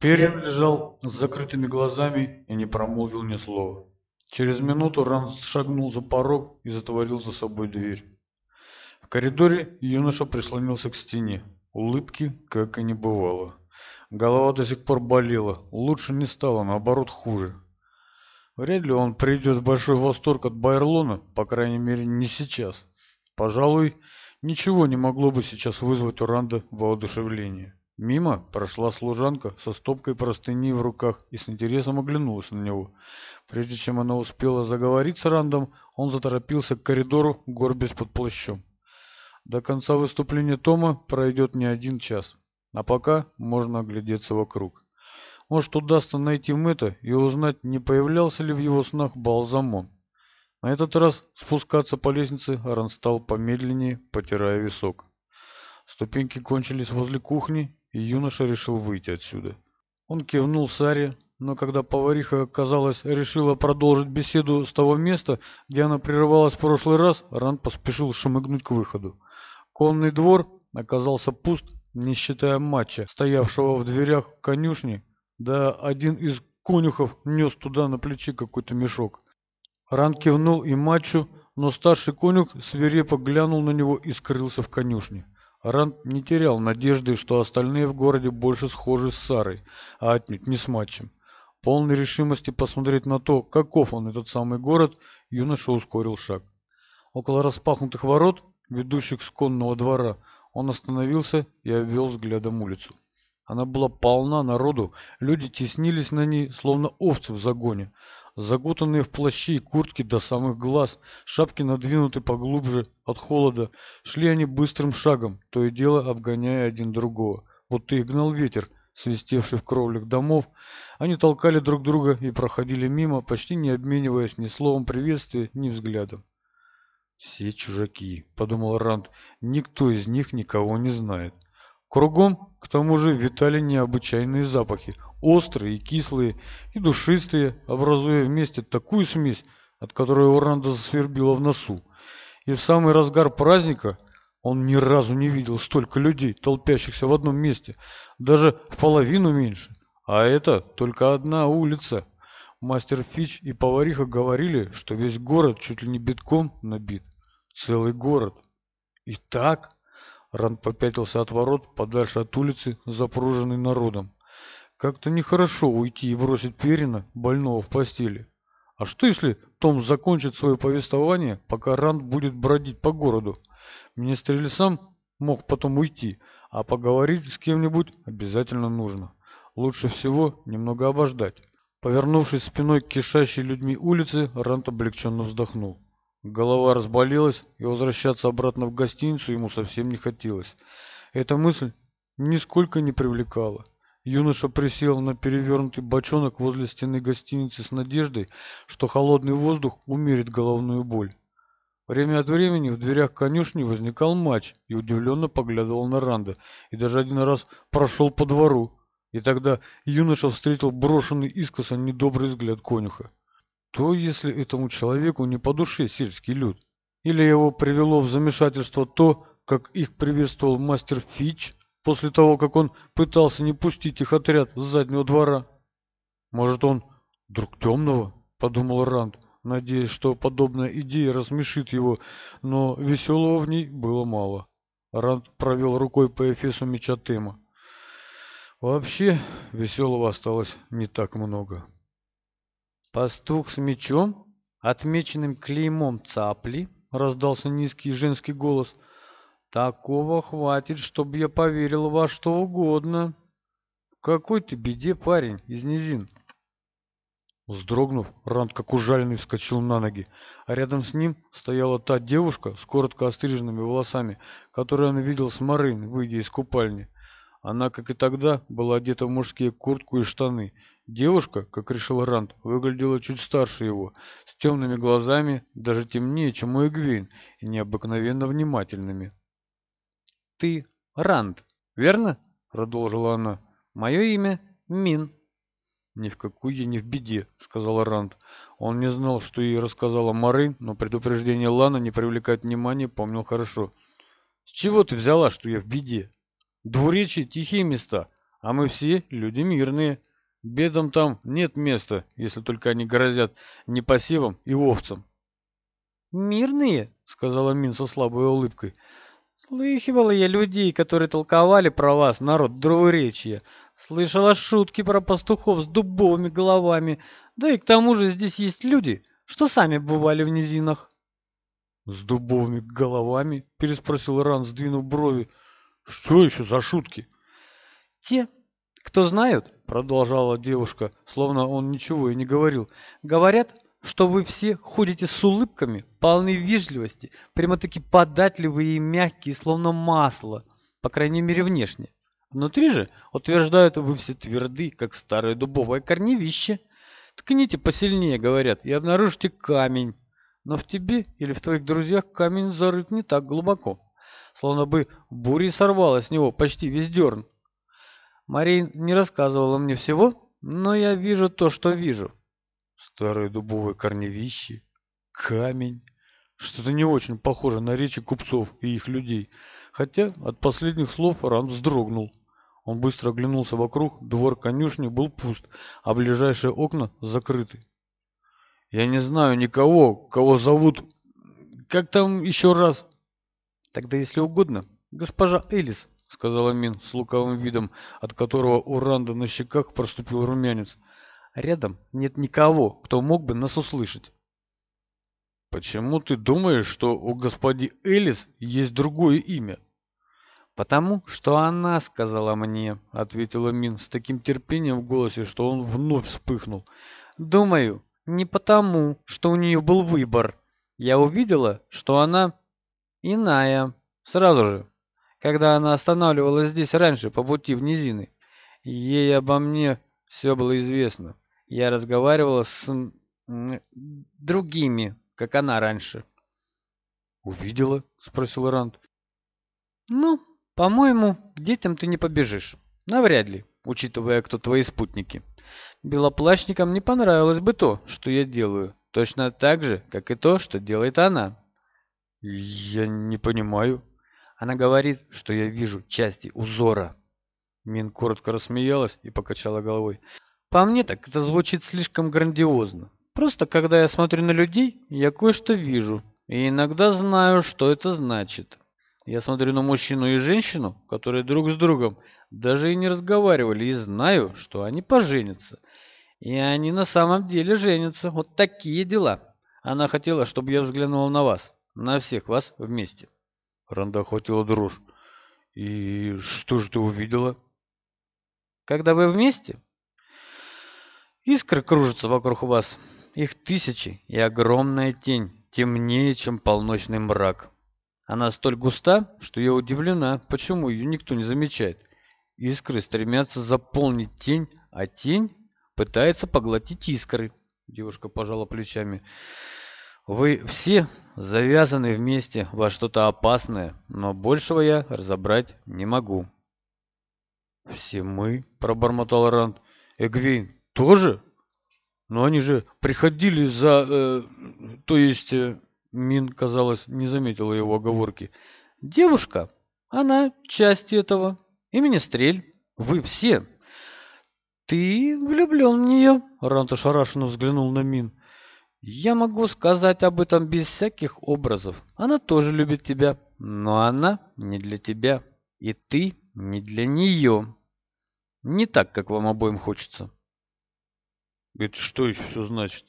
Перин лежал с закрытыми глазами и не промолвил ни слова. Через минуту Ран шагнул за порог и затворил за собой дверь. В коридоре юноша прислонился к стене. Улыбки как и не бывало. Голова до сих пор болела. Лучше не стало, наоборот, хуже. Вряд ли он придет в большой восторг от Байерлона, по крайней мере, не сейчас. Пожалуй, ничего не могло бы сейчас вызвать у Ранда воодушевление. Мимо прошла служанка со стопкой простыней в руках и с интересом оглянулась на него. Прежде чем она успела заговорить с Рандом, он заторопился к коридору, горбясь под плащом. До конца выступления Тома пройдет не один час, а пока можно оглядеться вокруг. Может, удастся найти Мэтта и узнать, не появлялся ли в его снах Балзамон. На этот раз спускаться по лестнице Аран стал помедленнее, потирая висок. Ступеньки кончились возле кухни, юноша решил выйти отсюда. Он кивнул Саре, но когда повариха, казалось, решила продолжить беседу с того места, где она прерывалась в прошлый раз, Ран поспешил шмыгнуть к выходу. Конный двор оказался пуст, не считая матча, стоявшего в дверях конюшни, да один из конюхов нес туда на плечи какой-то мешок. Ран кивнул и матчу, но старший конюх свирепо глянул на него и скрылся в конюшне. Ранд не терял надежды, что остальные в городе больше схожи с Сарой, а отнюдь не с матчем. Полной решимости посмотреть на то, каков он, этот самый город, юноша ускорил шаг. Около распахнутых ворот, ведущих с конного двора, он остановился и обвел взглядом улицу. Она была полна народу, люди теснились на ней, словно овцы в загоне. Закутанные в плащи и куртки до самых глаз, шапки надвинуты поглубже от холода, шли они быстрым шагом, то и дело обгоняя один другого. Будто их гнал ветер, свистевший в кровлях домов. Они толкали друг друга и проходили мимо, почти не обмениваясь ни словом приветствия, ни взглядом. «Все чужаки», — подумал Ранд, — «никто из них никого не знает». Кругом, к тому же, витали необычайные запахи, острые и кислые, и душистые, образуя вместе такую смесь, от которой Орландо засвербило в носу. И в самый разгар праздника он ни разу не видел столько людей, толпящихся в одном месте, даже в половину меньше. А это только одна улица. Мастер Фич и повариха говорили, что весь город чуть ли не битком набит. Целый город. И так... Ран попятился от ворот, подальше от улицы, запруженной народом. Как-то нехорошо уйти и бросить Перина, больного, в постели. А что если Том закончит свое повествование, пока Ранд будет бродить по городу? Министр или сам мог потом уйти, а поговорить с кем-нибудь обязательно нужно. Лучше всего немного обождать. Повернувшись спиной к кишащей людьми улице, Ранд облегченно вздохнул. Голова разболелась, и возвращаться обратно в гостиницу ему совсем не хотелось. Эта мысль нисколько не привлекала. Юноша присел на перевернутый бочонок возле стены гостиницы с надеждой, что холодный воздух умерит головную боль. Время от времени в дверях конюшни возникал матч и удивленно поглядывал на Ранда, и даже один раз прошел по двору. И тогда юноша встретил брошенный искоса недобрый взгляд конюха. То, если этому человеку не по душе сельский люд, или его привело в замешательство то, как их приветствовал мастер Фич, после того, как он пытался не пустить их отряд с заднего двора. «Может, он друг темного?» — подумал Ранд, надеясь, что подобная идея рассмешит его, но веселого в ней было мало. Ранд провел рукой по эфесу меча Тема. Вообще, веселого осталось не так много. Пастух с мечом, отмеченным клеймом цапли, раздался низкий женский голос. Такого хватит, чтобы я поверил во что угодно. Какой ты беде, парень, из низин? Вздрогнув, Ранд как ужаленный вскочил на ноги, а рядом с ним стояла та девушка с коротко остриженными волосами, которую он видел с Марин выйдя из купальни. Она, как и тогда, была одета в мужские куртку и штаны. Девушка, как решил Грант, выглядела чуть старше его, с темными глазами, даже темнее, чем у Эгвин, и необыкновенно внимательными. «Ты Ранд, верно?» — продолжила она. «Мое имя Мин». «Ни в какую я не в беде», — сказал Ранд. Он не знал, что ей рассказала Мары, но предупреждение Лана не привлекать внимания помнил хорошо. «С чего ты взяла, что я в беде?» Двуречие – тихие места, а мы все люди мирные. Бедам там нет места, если только они грозят не посевам и овцам. «Мирные?» — сказала Мин со слабой улыбкой. «Слыхивала я людей, которые толковали про вас, народ Друворечья. Слышала шутки про пастухов с дубовыми головами. Да и к тому же здесь есть люди, что сами бывали в низинах». «С дубовыми головами?» — переспросил Ран, сдвинув брови. Что еще за шутки? Те, кто знают, продолжала девушка, словно он ничего и не говорил, говорят, что вы все ходите с улыбками, полны вежливости, прямо-таки податливые и мягкие, словно масло, по крайней мере внешне. Внутри же, утверждают, вы все тверды, как старое дубовое корневище. Ткните посильнее, говорят, и обнаружите камень. Но в тебе или в твоих друзьях камень зарыт не так глубоко словно бы бурей сорвала с него почти весь дерн. Мария не рассказывала мне всего, но я вижу то, что вижу. Старые дубовые корневищи, камень, что-то не очень похоже на речи купцов и их людей, хотя от последних слов Рам вздрогнул. Он быстро оглянулся вокруг, двор конюшни был пуст, а ближайшие окна закрыты. «Я не знаю никого, кого зовут... Как там еще раз?» Тогда, если угодно, госпожа Элис, — сказала Мин с лукавым видом, от которого у Ранда на щеках проступил румянец, — рядом нет никого, кто мог бы нас услышать. «Почему ты думаешь, что у господи Элис есть другое имя?» «Потому что она сказала мне», — ответила Мин с таким терпением в голосе, что он вновь вспыхнул. «Думаю, не потому, что у нее был выбор. Я увидела, что она Иная. Сразу же, когда она останавливалась здесь раньше, по пути в низины. Ей обо мне все было известно. Я разговаривала с другими, как она раньше. «Увидела?» — спросил Ранд. «Ну, по-моему, к детям ты не побежишь. Навряд ли, учитывая, кто твои спутники. Белоплащникам не понравилось бы то, что я делаю, точно так же, как и то, что делает она. Я не понимаю. Она говорит, что я вижу части узора. Мин коротко рассмеялась и покачала головой. По мне так это звучит слишком грандиозно. Просто когда я смотрю на людей, я кое-что вижу. И иногда знаю, что это значит. Я смотрю на мужчину и женщину, которые друг с другом даже и не разговаривали, и знаю, что они поженятся. И они на самом деле женятся. Вот такие дела. Она хотела, чтобы я взглянул на вас на всех вас вместе. Ранда охватила дрожь. И что же ты увидела? Когда вы вместе, искры кружатся вокруг вас. Их тысячи и огромная тень, темнее, чем полночный мрак. Она столь густа, что я удивлена, почему ее никто не замечает. Искры стремятся заполнить тень, а тень пытается поглотить искры. Девушка пожала плечами. Вы все завязаны вместе во что-то опасное, но большего я разобрать не могу». «Все мы?» — пробормотал Ранд. Эгвин. тоже? Но они же приходили за... Э, то есть...» э, Мин, казалось, не заметила его оговорки. «Девушка, она часть этого. И Министрель. Вы все. Ты влюблен в нее?» Рант ошарашенно взглянул на Мин. Я могу сказать об этом без всяких образов. Она тоже любит тебя, но она не для тебя, и ты не для нее. Не так, как вам обоим хочется. Это что еще все значит?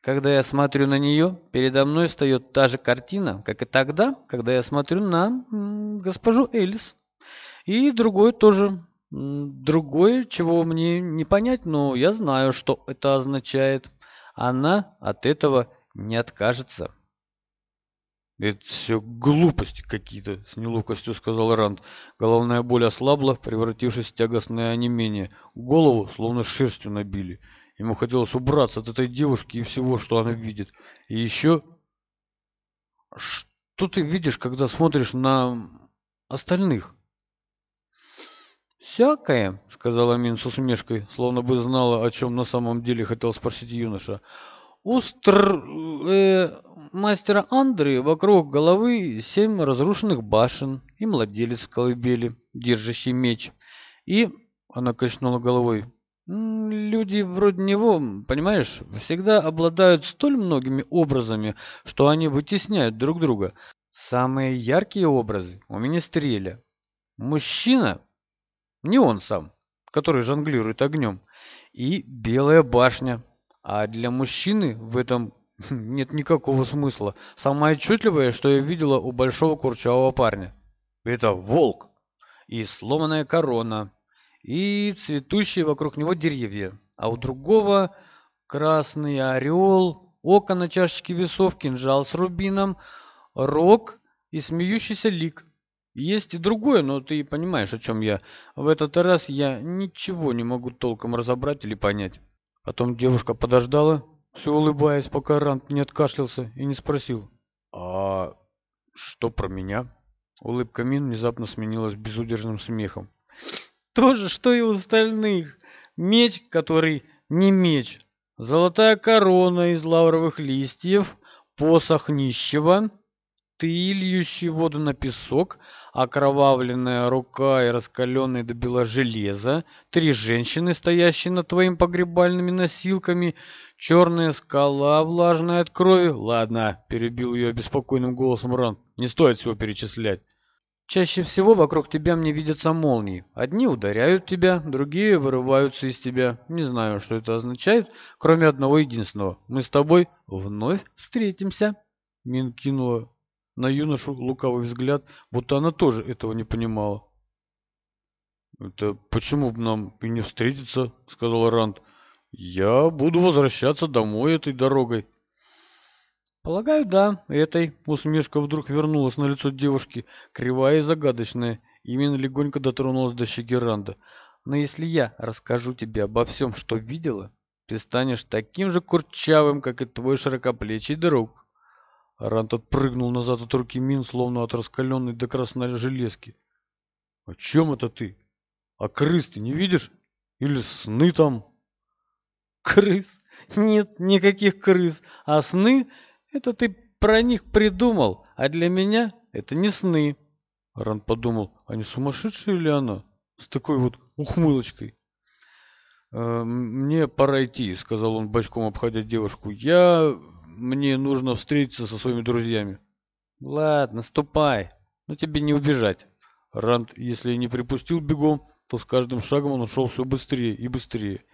Когда я смотрю на нее, передо мной встает та же картина, как и тогда, когда я смотрю на госпожу Элис. И другое тоже. Другое, чего мне не понять, но я знаю, что это означает она от этого не откажется. «Это все глупости какие-то», — с неловкостью сказал Ранд. Головная боль ослабла, превратившись в тягостное онемение. Голову словно шерстью набили. Ему хотелось убраться от этой девушки и всего, что она видит. И еще... «Что ты видишь, когда смотришь на остальных?» Всякое, сказала — сказал с усмешкой, словно бы знала, о чем на самом деле хотел спросить юноша. «Устр... Э, мастера Андры вокруг головы семь разрушенных башен и младелец колыбели, держащий меч. И...» — она качнула головой. «Люди вроде него, понимаешь, всегда обладают столь многими образами, что они вытесняют друг друга. Самые яркие образы у Министреля. Мужчина, не он сам, который жонглирует огнем. И Белая башня. А для мужчины в этом нет никакого смысла. Самое отчетливое, что я видела у большого курчавого парня. Это волк. И сломанная корона. И цветущие вокруг него деревья. А у другого красный орел, око на чашечке весов, кинжал с рубином, рог и смеющийся лик. Есть и другое, но ты понимаешь, о чем я. В этот раз я ничего не могу толком разобрать или понять. Потом девушка подождала, все улыбаясь, пока Рант не откашлялся и не спросил. «А что про меня?» Улыбка Мин внезапно сменилась безудержным смехом. «То же, что и у остальных. Меч, который не меч. Золотая корона из лавровых листьев, посох нищего, ты, льющий воду на песок, окровавленная рука и раскаленное до бела железа, три женщины, стоящие над твоим погребальными носилками, черная скала, влажная от крови. Ладно, перебил ее беспокойным голосом Рон, не стоит всего перечислять. Чаще всего вокруг тебя мне видятся молнии. Одни ударяют тебя, другие вырываются из тебя. Не знаю, что это означает, кроме одного единственного. Мы с тобой вновь встретимся. Мин кинула на юношу лукавый взгляд, будто она тоже этого не понимала. «Это почему бы нам и не встретиться?» — сказал Ранд. «Я буду возвращаться домой этой дорогой». «Полагаю, да, этой». Усмешка вдруг вернулась на лицо девушки, кривая и загадочная. Именно легонько дотронулась до щеки Ранда. «Но если я расскажу тебе обо всем, что видела, ты станешь таким же курчавым, как и твой широкоплечий друг». Ранта прыгнул назад от руки Мин, словно от раскаленной до красной железки. «О чем это ты? А крыс ты не видишь? Или сны там?» «Крыс? Нет никаких крыс. А сны? Это ты про них придумал, а для меня это не сны». Ранд подумал, а не сумасшедшая ли она? С такой вот ухмылочкой. «Э, «Мне пора идти», — сказал он бочком, обходя девушку. «Я мне нужно встретиться со своими друзьями». «Ладно, ступай, но тебе не убежать». Ранд, если не припустил бегом, то с каждым шагом он ушел все быстрее и быстрее.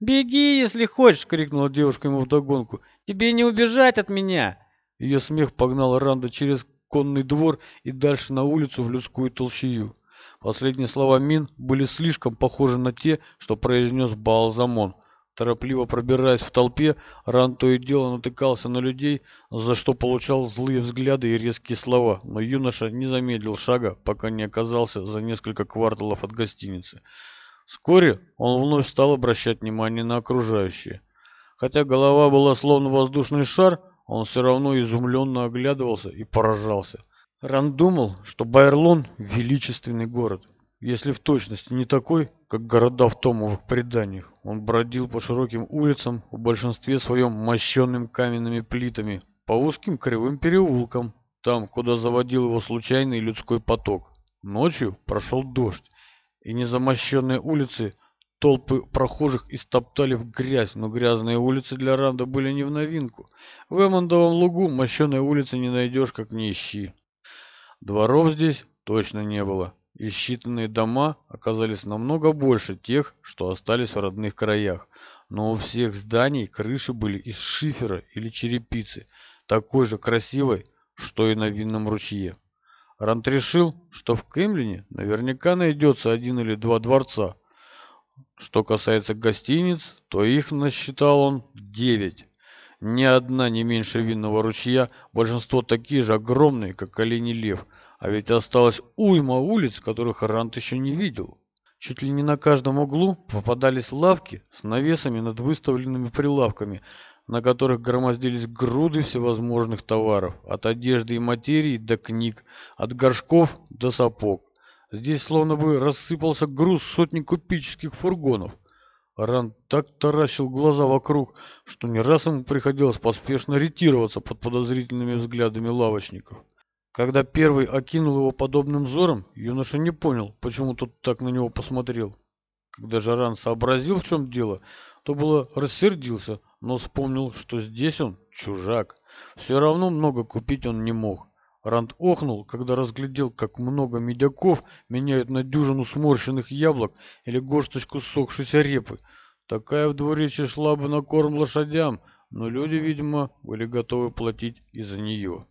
«Беги, если хочешь!» — крикнула девушка ему вдогонку. «Тебе не убежать от меня!» Ее смех погнал Ранда через конный двор и дальше на улицу в людскую толщию. Последние слова Мин были слишком похожи на те, что произнес Баалзамон торопливо пробираясь в толпе, Ран то и дело натыкался на людей, за что получал злые взгляды и резкие слова, но юноша не замедлил шага, пока не оказался за несколько кварталов от гостиницы. Вскоре он вновь стал обращать внимание на окружающие. Хотя голова была словно воздушный шар, он все равно изумленно оглядывался и поражался. Ран думал, что Байерлон – величественный город, если в точности не такой, как города в Томовых преданиях, он бродил по широким улицам, в большинстве своем мощенным каменными плитами, по узким кривым переулкам, там, куда заводил его случайный людской поток. Ночью прошел дождь, и незамощенные улицы толпы прохожих истоптали в грязь, но грязные улицы для Ранда были не в новинку. В Эмондовом лугу мощеной улицы не найдешь, как не ищи. Дворов здесь точно не было и считанные дома оказались намного больше тех, что остались в родных краях. Но у всех зданий крыши были из шифера или черепицы, такой же красивой, что и на винном ручье. Рант решил, что в Кемлине наверняка найдется один или два дворца. Что касается гостиниц, то их насчитал он девять. Ни одна не меньше винного ручья, большинство такие же огромные, как олень лев – а ведь осталось уйма улиц, которых Рант еще не видел. Чуть ли не на каждом углу попадались лавки с навесами над выставленными прилавками, на которых громоздились груды всевозможных товаров, от одежды и материи до книг, от горшков до сапог. Здесь словно бы рассыпался груз сотни купеческих фургонов. Ран так таращил глаза вокруг, что не раз ему приходилось поспешно ретироваться под подозрительными взглядами лавочников. Когда первый окинул его подобным взором, юноша не понял, почему тот так на него посмотрел. Когда Жаран сообразил, в чем дело, то было рассердился, но вспомнил, что здесь он чужак. Все равно много купить он не мог. Ранд охнул, когда разглядел, как много медяков меняют на дюжину сморщенных яблок или горсточку сохшейся репы. Такая в дворечье шла бы на корм лошадям, но люди, видимо, были готовы платить и за нее.